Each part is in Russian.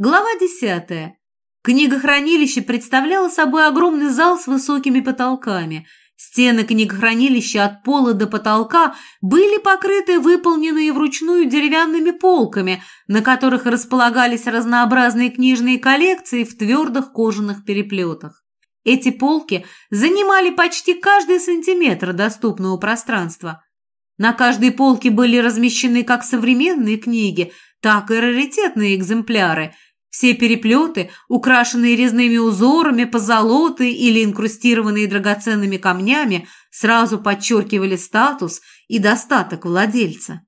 Глава десятая. Книгохранилище представляло собой огромный зал с высокими потолками. Стены книгохранилища от пола до потолка были покрыты выполненные вручную деревянными полками, на которых располагались разнообразные книжные коллекции в твердых кожаных переплетах. Эти полки занимали почти каждый сантиметр доступного пространства. На каждой полке были размещены как современные книги, так и раритетные экземпляры – все переплеты, украшенные резными узорами, позолоты или инкрустированные драгоценными камнями, сразу подчеркивали статус и достаток владельца.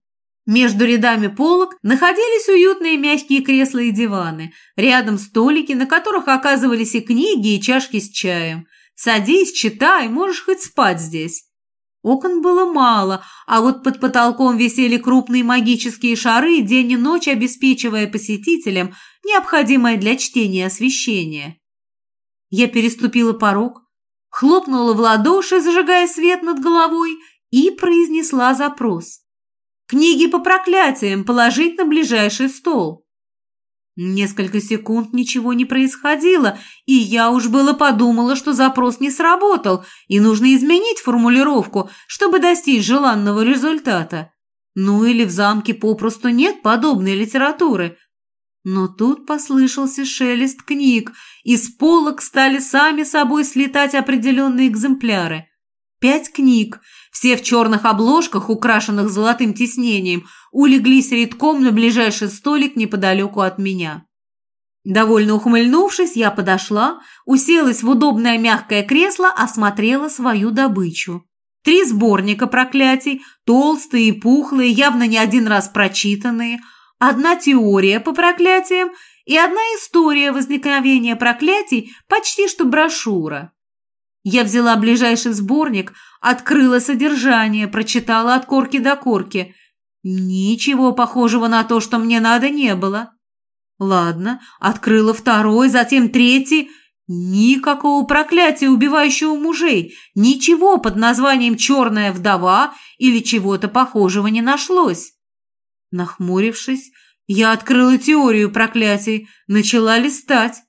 Между рядами полок находились уютные мягкие кресла и диваны, рядом столики, на которых оказывались и книги, и чашки с чаем. Садись, читай, можешь хоть спать здесь. Окон было мало, а вот под потолком висели крупные магические шары, день и ночь обеспечивая посетителям необходимое для чтения освещение. Я переступила порог, хлопнула в ладоши, зажигая свет над головой, и произнесла запрос. «Книги по проклятиям положить на ближайший стол». Несколько секунд ничего не происходило, и я уж было подумала, что запрос не сработал, и нужно изменить формулировку, чтобы достичь желанного результата. Ну или в замке попросту нет подобной литературы. Но тут послышался шелест книг, и с полок стали сами собой слетать определенные экземпляры. Пять книг, все в черных обложках, украшенных золотым тиснением, улеглись редком на ближайший столик неподалеку от меня. Довольно ухмыльнувшись, я подошла, уселась в удобное мягкое кресло, осмотрела свою добычу. Три сборника проклятий, толстые и пухлые, явно не один раз прочитанные, одна теория по проклятиям и одна история возникновения проклятий, почти что брошюра. Я взяла ближайший сборник, открыла содержание, прочитала от корки до корки. Ничего похожего на то, что мне надо, не было. Ладно, открыла второй, затем третий. Никакого проклятия, убивающего мужей, ничего под названием «черная вдова» или чего-то похожего не нашлось. Нахмурившись, я открыла теорию проклятий, начала листать.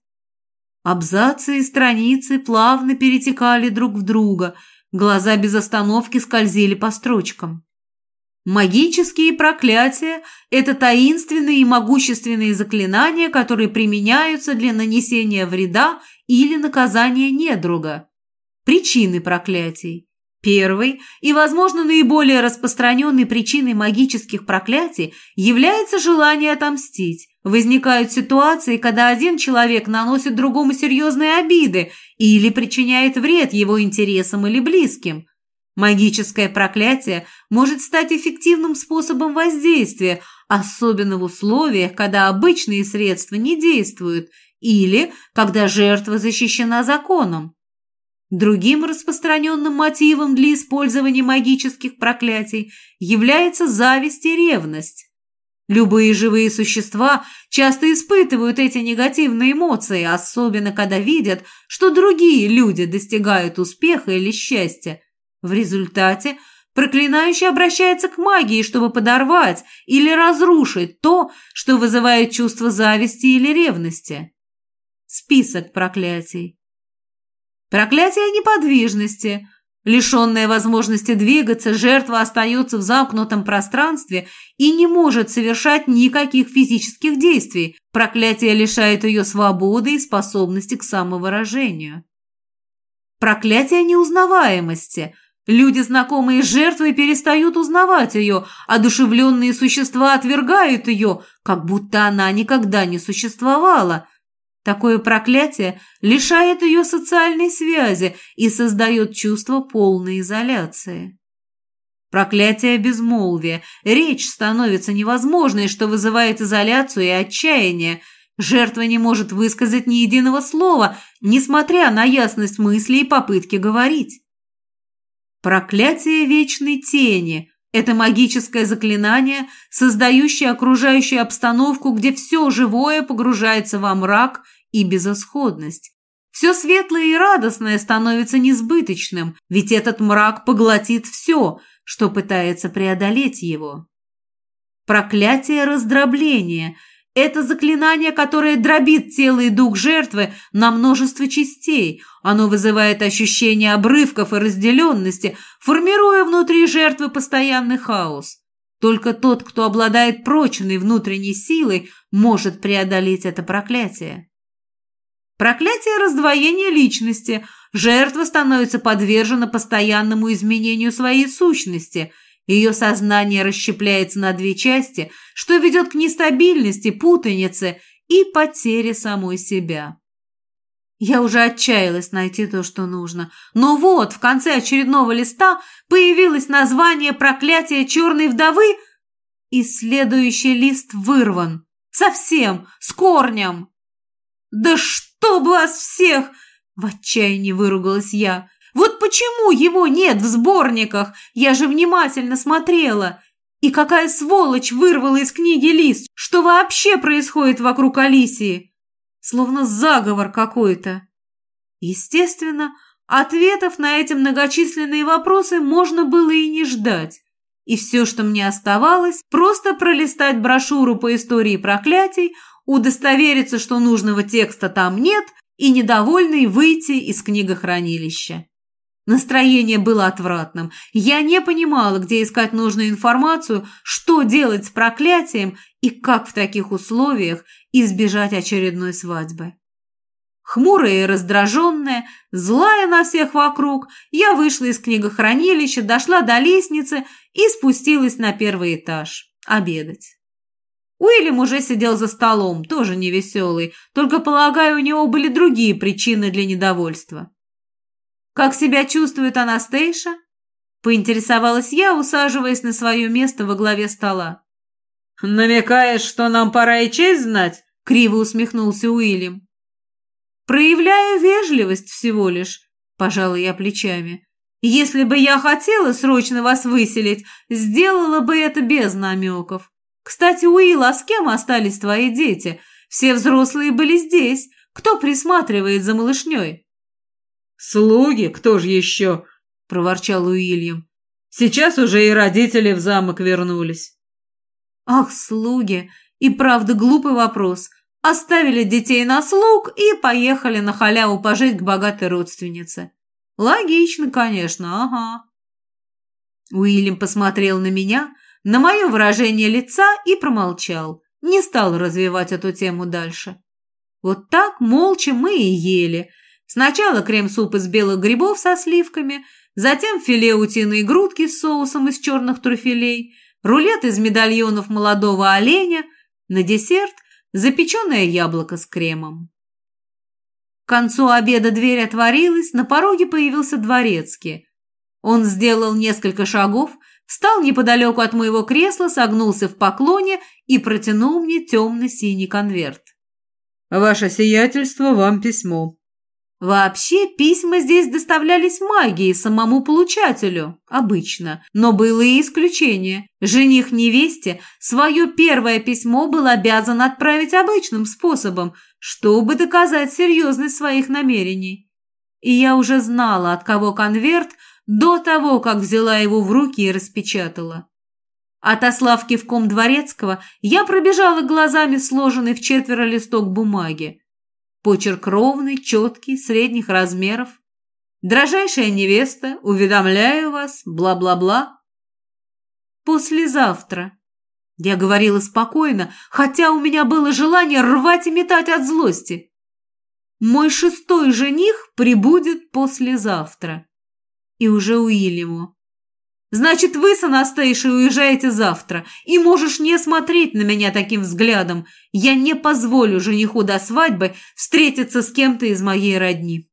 Абзацы и страницы плавно перетекали друг в друга, глаза без остановки скользили по строчкам. Магические проклятия – это таинственные и могущественные заклинания, которые применяются для нанесения вреда или наказания недруга. Причины проклятий. Первой и, возможно, наиболее распространенной причиной магических проклятий является желание отомстить. Возникают ситуации, когда один человек наносит другому серьезные обиды или причиняет вред его интересам или близким. Магическое проклятие может стать эффективным способом воздействия, особенно в условиях, когда обычные средства не действуют или когда жертва защищена законом. Другим распространенным мотивом для использования магических проклятий является зависть и ревность. Любые живые существа часто испытывают эти негативные эмоции, особенно когда видят, что другие люди достигают успеха или счастья. В результате проклинающий обращается к магии, чтобы подорвать или разрушить то, что вызывает чувство зависти или ревности. Список проклятий. Проклятие неподвижности. Лишенная возможности двигаться, жертва остается в замкнутом пространстве и не может совершать никаких физических действий. Проклятие лишает ее свободы и способности к самовыражению. Проклятие неузнаваемости. Люди, знакомые с жертвой, перестают узнавать ее, одушевленные существа отвергают ее, как будто она никогда не существовала – Такое проклятие лишает ее социальной связи и создает чувство полной изоляции. Проклятие безмолвия. Речь становится невозможной, что вызывает изоляцию и отчаяние. Жертва не может высказать ни единого слова, несмотря на ясность мысли и попытки говорить. Проклятие вечной тени. Это магическое заклинание, создающее окружающую обстановку, где все живое погружается во мрак и безысходность. Все светлое и радостное становится несбыточным, ведь этот мрак поглотит все, что пытается преодолеть его. Проклятие раздробления – Это заклинание, которое дробит тело и дух жертвы на множество частей. Оно вызывает ощущение обрывков и разделенности, формируя внутри жертвы постоянный хаос. Только тот, кто обладает прочной внутренней силой, может преодолеть это проклятие. Проклятие раздвоения личности. Жертва становится подвержена постоянному изменению своей сущности – ее сознание расщепляется на две части, что ведет к нестабильности, путанице и потере самой себя. Я уже отчаялась найти то, что нужно. Но вот, в конце очередного листа появилось название «Проклятие черной вдовы», и следующий лист вырван. Совсем, с корнем. «Да чтоб вас всех!» – в отчаянии выругалась я. Почему его нет в сборниках? Я же внимательно смотрела. И какая сволочь вырвала из книги лист? Что вообще происходит вокруг Алисии? Словно заговор какой-то. Естественно, ответов на эти многочисленные вопросы можно было и не ждать. И все, что мне оставалось, просто пролистать брошюру по истории проклятий, удостовериться, что нужного текста там нет, и недовольный выйти из книгохранилища. Настроение было отвратным. Я не понимала, где искать нужную информацию, что делать с проклятием и как в таких условиях избежать очередной свадьбы. Хмурая и раздраженная, злая на всех вокруг, я вышла из книгохранилища, дошла до лестницы и спустилась на первый этаж обедать. Уильям уже сидел за столом, тоже невеселый, только, полагаю, у него были другие причины для недовольства. «Как себя чувствует Анастейша?» – поинтересовалась я, усаживаясь на свое место во главе стола. «Намекаешь, что нам пора и честь знать?» – криво усмехнулся Уильям. «Проявляю вежливость всего лишь», – пожала я плечами. «Если бы я хотела срочно вас выселить, сделала бы это без намеков. Кстати, Уилл, а с кем остались твои дети? Все взрослые были здесь. Кто присматривает за малышней?» «Слуги? Кто же еще?» – проворчал Уильям. «Сейчас уже и родители в замок вернулись». «Ах, слуги! И правда глупый вопрос. Оставили детей на слуг и поехали на халяву пожить к богатой родственнице. Логично, конечно, ага». Уильям посмотрел на меня, на мое выражение лица и промолчал. Не стал развивать эту тему дальше. Вот так молча мы и ели – Сначала крем-суп из белых грибов со сливками, затем филе утиной грудки с соусом из черных трюфелей, рулет из медальонов молодого оленя, на десерт запеченное яблоко с кремом. К концу обеда дверь отворилась, на пороге появился дворецкий. Он сделал несколько шагов, встал неподалеку от моего кресла, согнулся в поклоне и протянул мне темно-синий конверт. «Ваше сиятельство, вам письмо», Вообще, письма здесь доставлялись магией самому получателю, обычно, но было и исключение. Жених невесте свое первое письмо был обязан отправить обычным способом, чтобы доказать серьезность своих намерений. И я уже знала, от кого конверт, до того, как взяла его в руки и распечатала. Отослав кивком дворецкого, я пробежала глазами сложенный в четверо листок бумаги. Почерк ровный, четкий, средних размеров. Дрожайшая невеста, уведомляю вас, бла-бла-бла. Послезавтра. Я говорила спокойно, хотя у меня было желание рвать и метать от злости. Мой шестой жених прибудет послезавтра. И уже Уильяму. Значит, вы с Анастейшей уезжаете завтра, и можешь не смотреть на меня таким взглядом. Я не позволю жениху до свадьбы встретиться с кем-то из моей родни».